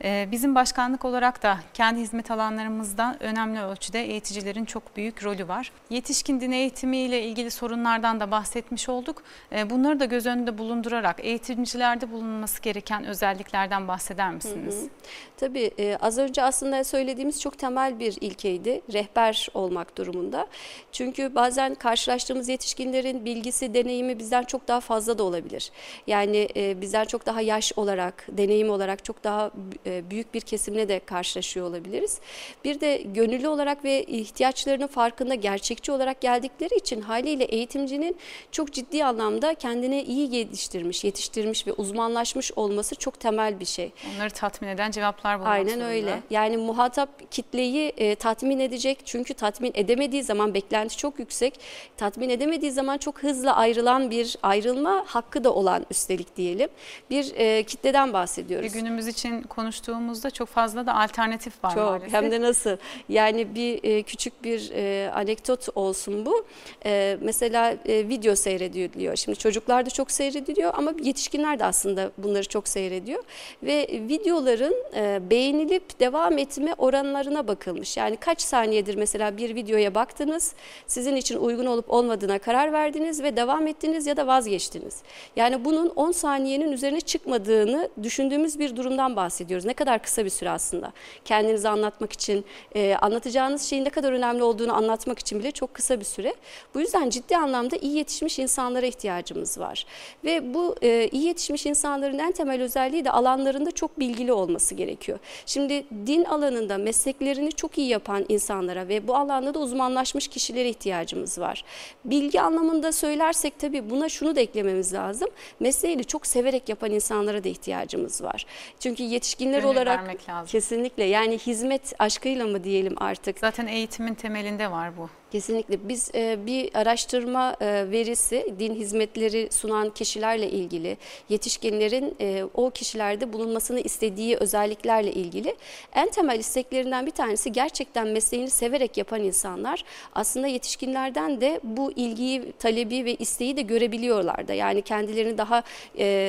S1: E, bizim başkanlık olarak da kendi hizmet alanlarımızda önemli ölçüde eğiticilerin çok büyük rolü var. Yetişkin din eğitimi ile ilgili sorunlardan da bahsetmiş olduk. E, bunları da göz önünde bulundurarak eğitimcilerde bulunması gereken özelliklerden bahseder misiniz? Hı hı.
S2: Tabii e, az önce aslında söylediğimiz çok temel bir ilkeydi. Rehber olmak durumunda. Çünkü bazen karşılaştığımız yetişkinlerin bilgisi, deneyimi bizden çok daha fazla da olabilir. Yani e, bizden çok daha yaş olarak, deneyim olarak çok daha e, büyük bir kesimle de karşılaşıyor olabiliriz. Bir de gönüllü olarak ve ihtiyaçlarının farkında gerçekçi olarak geldikleri için haliyle eğitimcinin çok ciddi anlamda kendini iyi geliştirmiş, yetiştirmiş ve uzmanlaşmış olması çok temel bir şey.
S1: Onları tatmin eden cevaplar bulmak
S2: Aynen zorunda. öyle. Yani muhatap kitleyi e, tatmin edecek. Çünkü tatmin edemediği zaman beklenti çok yüksek. Tatmin edemediği zaman çok hızlı ayrılan bir ayrılma hakkı da olan üstelik diyelim. Bir e, kitleden bahsediyoruz.
S1: Bir günümüz için konuştuğumuzda çok fazla da alternatif var
S2: çok,
S1: maalesef.
S2: Hem de nasıl? Yani bir e, küçük bir e, anekdot olsun bu. E, mesela e, video seyrediliyor. Şimdi çocuklar da çok seyrediliyor ama yetişkinler de aslında bunları çok seyrediyor. Ve videoların e, beğenilip devam etme oranlarına bakılmış. Yani kaç saniyedir mesela bir videoya baktınız, sizin için uygun olup olmadığına karar verdiniz ve devam ettiniz ya da vazgeçtiniz. Yani bunun 10 saniyenin üzerine çıkmadığını düşündüğümüz bir durumdan bahsediyoruz. Ne kadar kısa bir süre aslında. Kendinizi anlatmak için, e, anlatacağınız şeyin ne kadar önemli olduğunu anlatmak için bile çok kısa bir süre. Bu yüzden ciddi anlamda iyi yetişmiş insanlara ihtiyacımız var. Ve bu e, iyi yetişmiş insanların en temel özelliği de alanlarında çok bilgili olması gerekiyor. Şimdi din alanında mesleklerini çok iyi yapan insanlara ve bu alanda da uzmanlaşmış kişilere ihtiyacımız var. Bilgi anlamında söylersek tabii buna şunu da eklememiz lazım. Mesleğini çok severek yapan insanlara da ihtiyacımız var. Çünkü yetişkinler
S1: Gönül
S2: olarak kesinlikle yani hizmet aşkıyla mı diyelim artık.
S1: Zaten eğitimin temelinde var bu.
S2: Kesinlikle biz e, bir araştırma e, verisi din hizmetleri sunan kişilerle ilgili yetişkinlerin e, o kişilerde bulunmasını istediği özelliklerle ilgili en temel isteklerinden bir tanesi gerçekten mesleğini severek yapan insanlar aslında yetişkinlerden de bu ilgiyi, talebi ve isteği de görebiliyorlar da yani kendilerini daha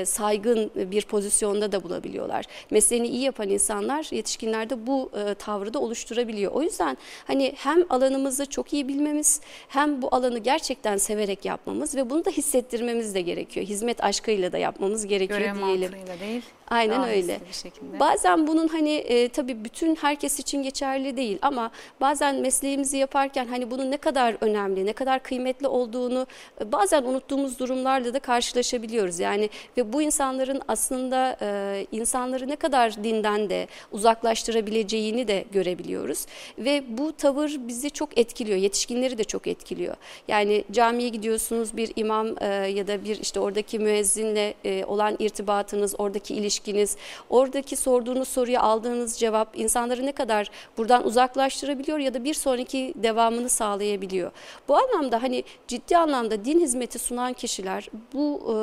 S2: saygın bir pozisyonda da bulabiliyorlar. Mesleğini iyi yapan insanlar yetişkinlerde bu tavrı da oluşturabiliyor. O yüzden hani hem alanımızı çok iyi yapabilmemiz hem bu alanı gerçekten severek yapmamız ve bunu da hissettirmemiz de gerekiyor. Hizmet aşkıyla da yapmamız gerekiyor
S1: Görev
S2: diyelim.
S1: mantığıyla değil.
S2: Aynen
S1: daha
S2: öyle.
S1: bir şekilde.
S2: Bazen bunun hani e, tabii bütün herkes için geçerli değil ama bazen mesleğimizi yaparken hani bunun ne kadar önemli, ne kadar kıymetli olduğunu e, bazen unuttuğumuz durumlarla da karşılaşabiliyoruz. Yani ve bu insanların aslında e, insanları ne kadar dinden de uzaklaştırabileceğini de görebiliyoruz. Ve bu tavır bizi çok etkiliyor, yetişkinleri de çok etkiliyor. Yani camiye gidiyorsunuz bir imam e, ya da bir işte oradaki müezzinle e, olan irtibatınız, oradaki ilişkiniz, oradaki sorduğunuz soruya aldığınız cevap insanları ne kadar buradan uzaklaştırabiliyor ya da bir sonraki devamını sağlayabiliyor. Bu anlamda hani ciddi anlamda din hizmeti sunan kişiler bu e,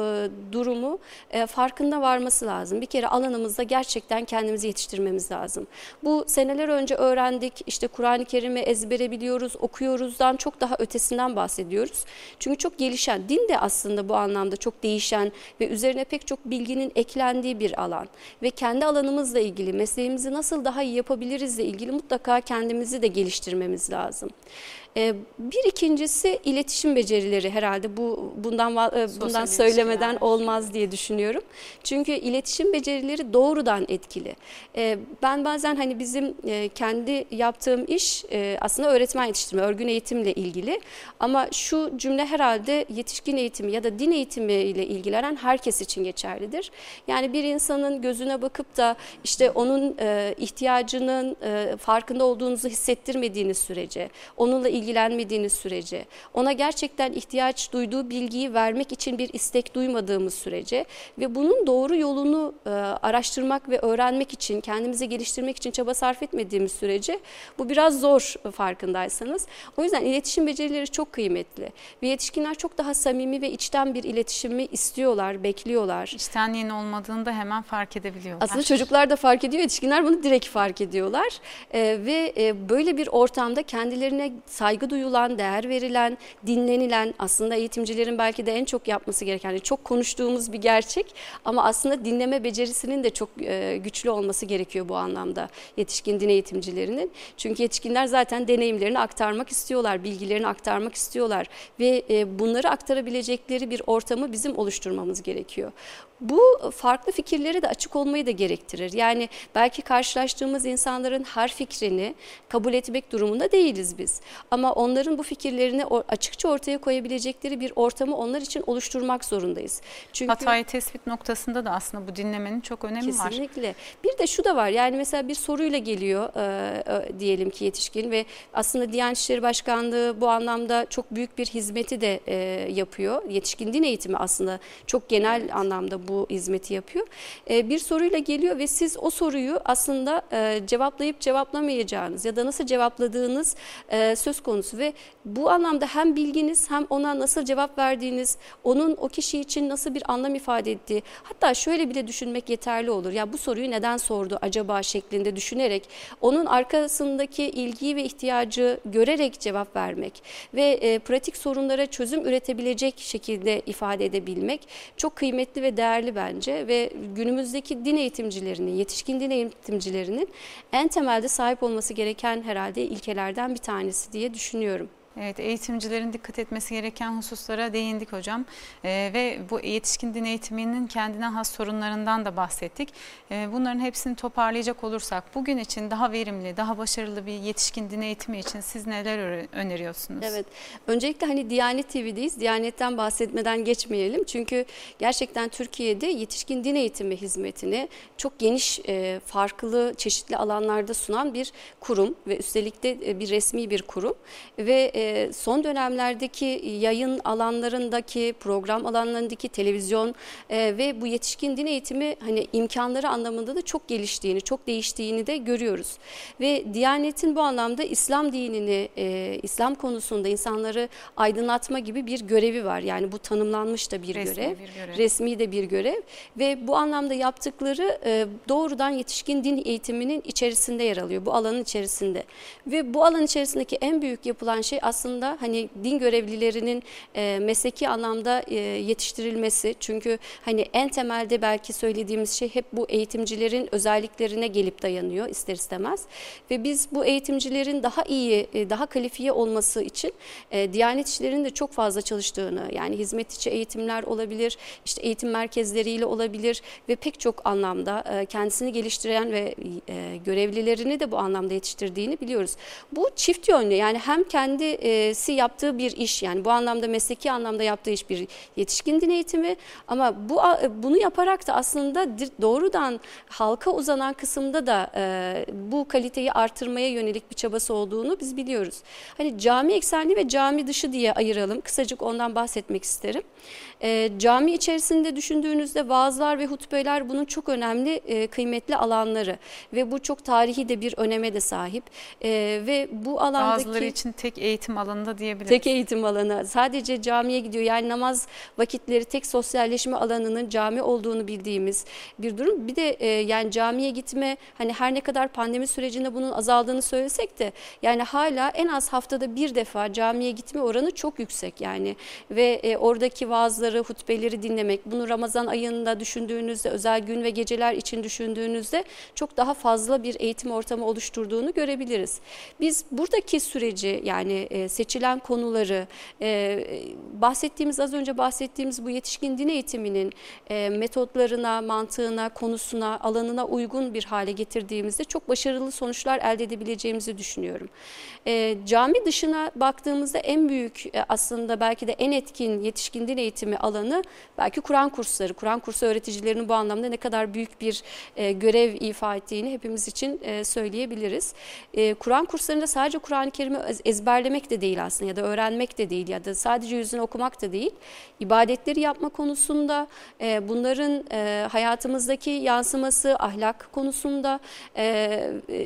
S2: durumu e, farkında varması lazım. Bir kere alanımızda gerçekten kendimizi yetiştirmemiz lazım. Bu seneler önce öğrendik işte Kur'an-ı Kerim'i ezbere biliyoruz, okuyoruzdan çok daha ötesinden bahsediyoruz. Çünkü çok gelişen, din de aslında bu anlamda çok değişen ve üzerine pek çok bilginin eklendiği bir alan. Ve kendi alanımızla ilgili, mesleğimizi nasıl daha iyi yapabilirizle ilgili mutlaka kendimizi de geliştirmemiz lazım. Ee, Bir ikincisi iletişim becerileri herhalde bu bundan e, bundan söylemeden olmaz diye düşünüyorum. Çünkü iletişim becerileri doğrudan etkili. Ee, Ben bazen hani bizim e, kendi yaptığım iş e, aslında öğretmen yetiştirme, örgün eğitimle ilgili. Ama şu cümle herhalde yetişkin eğitimi ya da din eğitimi ile ilgilenen herkes için geçerlidir. Yani bir insanın gözüne bakıp da işte onun ihtiyacının farkında olduğunuzu hissettirmediğiniz sürece, onunla ilgilenmediğiniz sürece, ona gerçekten ihtiyaç duyduğu bilgiyi vermek için bir istek duymadığımız sürece ve bunun doğru yolunu e, araştırmak ve öğrenmek için, kendimizi geliştirmek için çaba sarf etmediğimiz sürece bu biraz zor e, farkındaysanız. O yüzden iletişim becerileri çok kıymetli ve yetişkinler çok daha samimi ve içten bir iletişimi istiyorlar, bekliyorlar.
S1: İçtenliğin olmadığını da hemen fark edebiliyorlar.
S2: Aslında çocuklar da fark ediyor, yetişkinler bunu direkt fark ediyorlar. Ee, ve e, böyle bir ortamda kendilerine saygı duyulan, değer verilen, dinlenilen, aslında eğitimcilerin belki de en çok yapması gereken, yani çok konuştuğumuz bir gerçek ama aslında dinleme becerisinin de çok e, güçlü olması gerekiyor bu anlamda yetişkin din eğitimcilerinin. Çünkü yetişkinler zaten deneyimlerini aktarmak istiyorlar, bilgilerini aktarmak istiyorlar ve e, bunları aktarabilecekleri bir ortamı bizim oluşturmamız gerekiyor. Bu farklı fikirlere de açık olmayı da gerektirir. Yani belki karşılaştığımız insanların her fikrini kabul etmek durumunda değiliz biz. Ama onların bu fikirlerini açıkça ortaya koyabilecekleri bir ortamı onlar için oluşturmak zorundayız. Çünkü
S1: Hatayı tespit noktasında da aslında bu dinlemenin çok önemi var.
S2: Kesinlikle. Bir de şu da var yani mesela bir soruyla geliyor e, e, diyelim ki yetişkin ve aslında Diyanet İşleri Başkanlığı bu anlamda çok büyük bir hizmeti de e, yapıyor. Yetişkin din eğitimi aslında çok genel anlamda bu hizmeti yapıyor. E, bir soruyla geliyor ve siz o soruyu aslında e, cevaplayıp cevaplamayacağınız ya da nasıl cevapladığınız e, söz konusu ve bu anlamda hem bilginiz hem ona nasıl cevap verdiğiniz, onun o kişi için nasıl bir anlam ifade ettiği, hatta şöyle bile düşünmek yeterli olur. Ya bu soruyu neden sordu acaba şeklinde düşünerek onun arkasındaki ilgiyi ve ihtiyacı görerek cevap vermek ve e, pratik sorunlara çözüm üretebilecek şekilde ifade edebilmek çok kıymetli ve değerli bence ve günümüzdeki din eğitimcilerinin, yetişkin din eğitimcilerinin en temelde sahip olması gereken herhalde ilkelerden bir tanesi diye düşünüyorum.
S1: Evet, eğitimcilerin dikkat etmesi gereken hususlara değindik hocam Ee, ve bu yetişkin din eğitiminin kendine has sorunlarından da bahsettik. Ee, bunların hepsini toparlayacak olursak bugün için daha verimli, daha başarılı bir yetişkin din eğitimi için siz neler öneriyorsunuz?
S2: Evet. Öncelikle hani Diyanet TV'deyiz. Diyanet'ten bahsetmeden geçmeyelim. Çünkü gerçekten Türkiye'de yetişkin din eğitimi hizmetini çok geniş, e, farklı, çeşitli alanlarda sunan bir kurum ve üstelik de e, bir resmi bir kurum ve e, son dönemlerdeki yayın alanlarındaki, program alanlarındaki televizyon e, ve bu yetişkin din eğitimi hani imkanları anlamında da çok geliştiğini, çok değiştiğini de görüyoruz. Ve Diyanet'in bu anlamda İslam dinini, e, İslam konusunda insanları aydınlatma gibi bir görevi var. Yani bu tanımlanmış da bir
S1: Resmi
S2: görev,
S1: bir görev.
S2: resmi de bir görev ve bu anlamda yaptıkları e, doğrudan yetişkin din eğitiminin içerisinde yer alıyor, bu alanın içerisinde. Ve bu alan içerisindeki en büyük yapılan şey aslında aslında hani din görevlilerinin e, mesleki anlamda e, yetiştirilmesi. Çünkü hani en temelde belki söylediğimiz şey hep bu eğitimcilerin özelliklerine gelip dayanıyor ister istemez. Ve biz bu eğitimcilerin daha iyi, e, daha kalifiye olması için e, Diyanet İşleri'nin de çok fazla çalıştığını yani hizmet içi eğitimler olabilir, işte eğitim merkezleriyle olabilir ve pek çok anlamda e, kendisini geliştiren ve e, görevlilerini de bu anlamda yetiştirdiğini biliyoruz. Bu çift yönlü yani hem kendisi yaptığı bir iş yani bu anlamda mesleki anlamda yaptığı iş bir yetişkin din eğitimi ama bu bunu yaparak da aslında doğrudan halka uzanan kısımda da e, bu kaliteyi artırmaya yönelik bir çabası olduğunu biz biliyoruz. Hani cami eksenli ve cami dışı diye ayıralım. Kısacık ondan bahsetmek isterim. E, cami içerisinde düşündüğünüzde vaazlar ve hutbeler bunun çok önemli e, kıymetli alanları ve bu çok tarihi de bir öneme de sahip ve bu alandaki
S1: bazıları için tek eğitim alanında diyebiliriz.
S2: Tek eğitim alanı sadece camiye gidiyor yani namaz vakitleri tek sosyalleşme alanının cami olduğunu bildiğimiz bir durum. Bir de e, yani camiye gitme hani her ne kadar pandemi sürecinde bunun azaldığını söylesek de yani hala en az haftada bir defa camiye gitme oranı çok yüksek yani ve e, oradaki vaazları, hutbeleri dinlemek bunu Ramazan ayında düşündüğünüzde özel gün ve geceler için düşündüğünüzde çok daha fazla bir eğitim ortamı oluşturduğunu görebiliriz. Biz buradaki süreci yani e, seçilen konuları e, bahsettiğimiz az önce bahsettiğimiz bu yetişkin din eğitiminin e, metotlarına, mantığına, konusuna, alanına uygun bir hale getirdiğimizde çok başarılı sonuçlar elde edebileceğimizi düşünüyorum. Cami dışına baktığımızda en büyük aslında belki de en etkin yetişkin din eğitimi alanı belki Kur'an kursları. Kur'an kursu öğreticilerinin bu anlamda ne kadar büyük bir görev ifa ettiğini hepimiz için söyleyebiliriz. Kur'an kurslarında sadece Kur'an-ı Kerim'i ezberlemek de değil aslında ya da öğrenmek de değil ya da sadece yüzünü okumak da değil. İbadetleri yapma konusunda e, bunların e, hayatımızdaki yansıması ahlak konusunda e,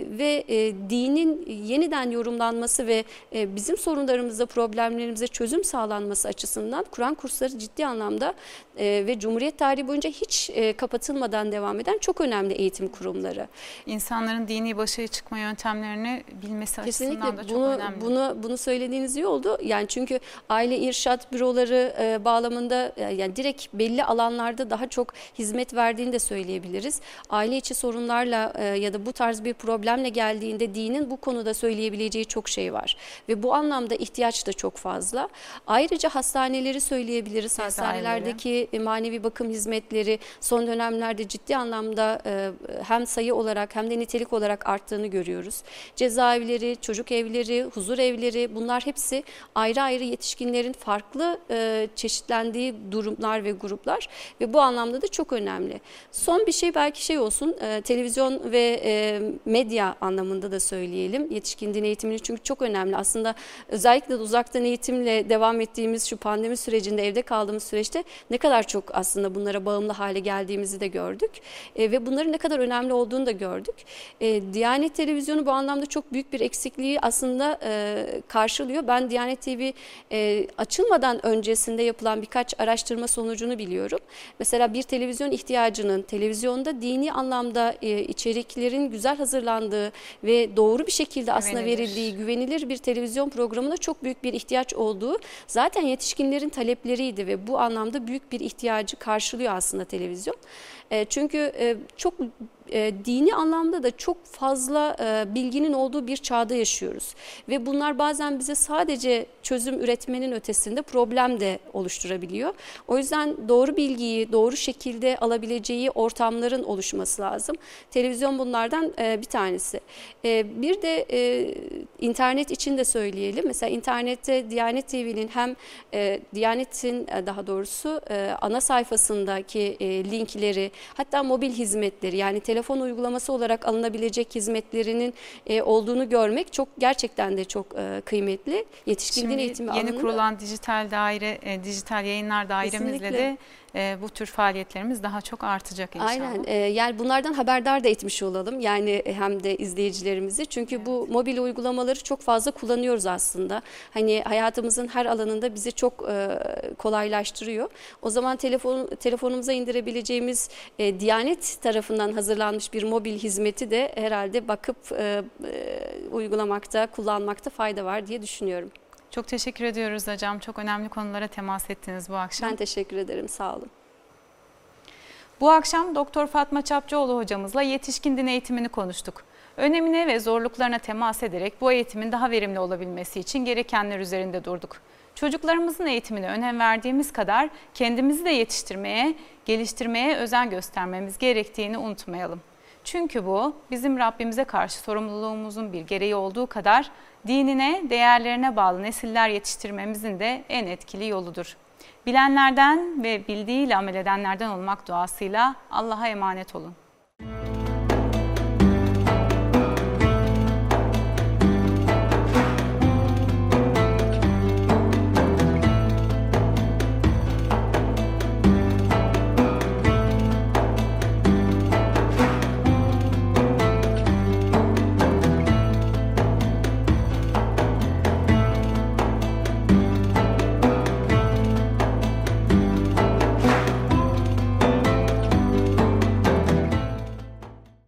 S2: ve e, dinin yeniden yorumlanması ve e, bizim sorunlarımıza problemlerimize çözüm sağlanması açısından Kur'an kursları ciddi anlamda e, ve Cumhuriyet tarihi boyunca hiç e, kapatılmadan devam eden çok önemli eğitim kurumları.
S1: İnsanların dini başarı çıkma yöntemlerini bilmesi Kesinlikle açısından da çok
S2: bunu,
S1: önemli.
S2: Bunu, bunu söylediğiniz iyi oldu. Yani çünkü aile irşat büroları e, bağlamında e, yani direkt belli alanlarda daha çok hizmet verdiğini de söyleyebiliriz. Aile içi sorunlarla e, ya da bu tarz bir problemle geldiğinde dinin bu konuda söyleyebileceği çok şey var. Ve bu anlamda ihtiyaç da çok fazla. Ayrıca hastaneleri söyleyebiliriz. Hastanelerdeki e, manevi bakım hizmetleri son dönemlerde ciddi anlamda e, hem sayı olarak hem de nitelik olarak arttığını görüyoruz. Cezaevleri, çocuk evleri, huzur evleri bunlar hepsi ayrı ayrı yetişkinlerin farklı e, çeşitlendiği durumlar ve gruplar ve bu anlamda da çok önemli. Son bir şey belki şey olsun e, televizyon ve e, medya anlamında da söyleyelim yetişkin din eğitimini çünkü çok önemli. Aslında özellikle de uzaktan eğitimle devam ettiğimiz şu pandemi sürecinde evde kaldığımız süreçte ne kadar çok aslında bunlara bağımlı hale geldiğimizi de gördük e, ve bunların ne kadar önemli olduğunu da gördük. E, Diyanet Televizyonu bu anlamda çok büyük bir eksikliği aslında e, karşılıyor. Ben Diyanet TV e, açılmadan öncesinde yapılan birkaç araştırma sonucunu biliyorum. Mesela bir televizyon ihtiyacının televizyonda dini anlamda e, içeriklerin güzel hazırlandığı ve doğru bir şekilde aslında güvenilir. verildiği güvenilir bir televizyon programına çok büyük bir ihtiyaç olduğu zaten yetişkinlerin talepleriydi ve bu anlamda büyük bir ihtiyacı karşılıyor aslında televizyon. E, çünkü e, çok e, dini anlamda da çok fazla e, bilginin olduğu bir çağda yaşıyoruz. Ve bunlar bazen bize sadece çözüm üretmenin ötesinde problem de oluşturabiliyor. O yüzden doğru bilgiyi doğru şekilde alabileceği ortamların oluşması lazım. Televizyon bunlardan e, bir tanesi. Bir de internet için de söyleyelim. Mesela internette Diyanet TV'nin hem e, Diyanet'in daha doğrusu ana sayfasındaki linkleri hatta mobil hizmetleri yani telefon uygulaması olarak alınabilecek hizmetlerinin e, olduğunu görmek çok gerçekten de çok e, kıymetli.
S1: Yetişkin Şimdi eğitimi yeni alanında. kurulan dijital daire, e, dijital yayınlar dairemizle Kesinlikle. de e, bu tür faaliyetlerimiz daha çok artacak inşallah.
S2: Aynen. E, yani bunlardan haberdar da etmiş olalım. Yani hem de izleyicilerimizi. Çünkü evet. bu mobil uygulamaları çok fazla kullanıyoruz aslında. Hani hayatımızın her alanında bizi çok e, kolaylaştırıyor. O zaman telefon telefonumuza indirebileceğimiz e, Diyanet tarafından hazırlanmış bir mobil hizmeti de herhalde bakıp e, e, uygulamakta, kullanmakta fayda var diye düşünüyorum.
S1: Çok teşekkür ediyoruz hocam. Çok önemli konulara temas ettiniz bu akşam.
S2: Ben teşekkür ederim. Sağ olun.
S1: Bu akşam Doktor Fatma Çapçıoğlu hocamızla yetişkin din eğitimini konuştuk. Önemine ve zorluklarına temas ederek bu eğitimin daha verimli olabilmesi için gerekenler üzerinde durduk. Çocuklarımızın eğitimine önem verdiğimiz kadar kendimizi de yetiştirmeye, geliştirmeye özen göstermemiz gerektiğini unutmayalım. Çünkü bu bizim Rabbimize karşı sorumluluğumuzun bir gereği olduğu kadar dinine, değerlerine bağlı nesiller yetiştirmemizin de en etkili yoludur. Bilenlerden ve bildiğiyle amel edenlerden olmak duasıyla Allah'a emanet olun.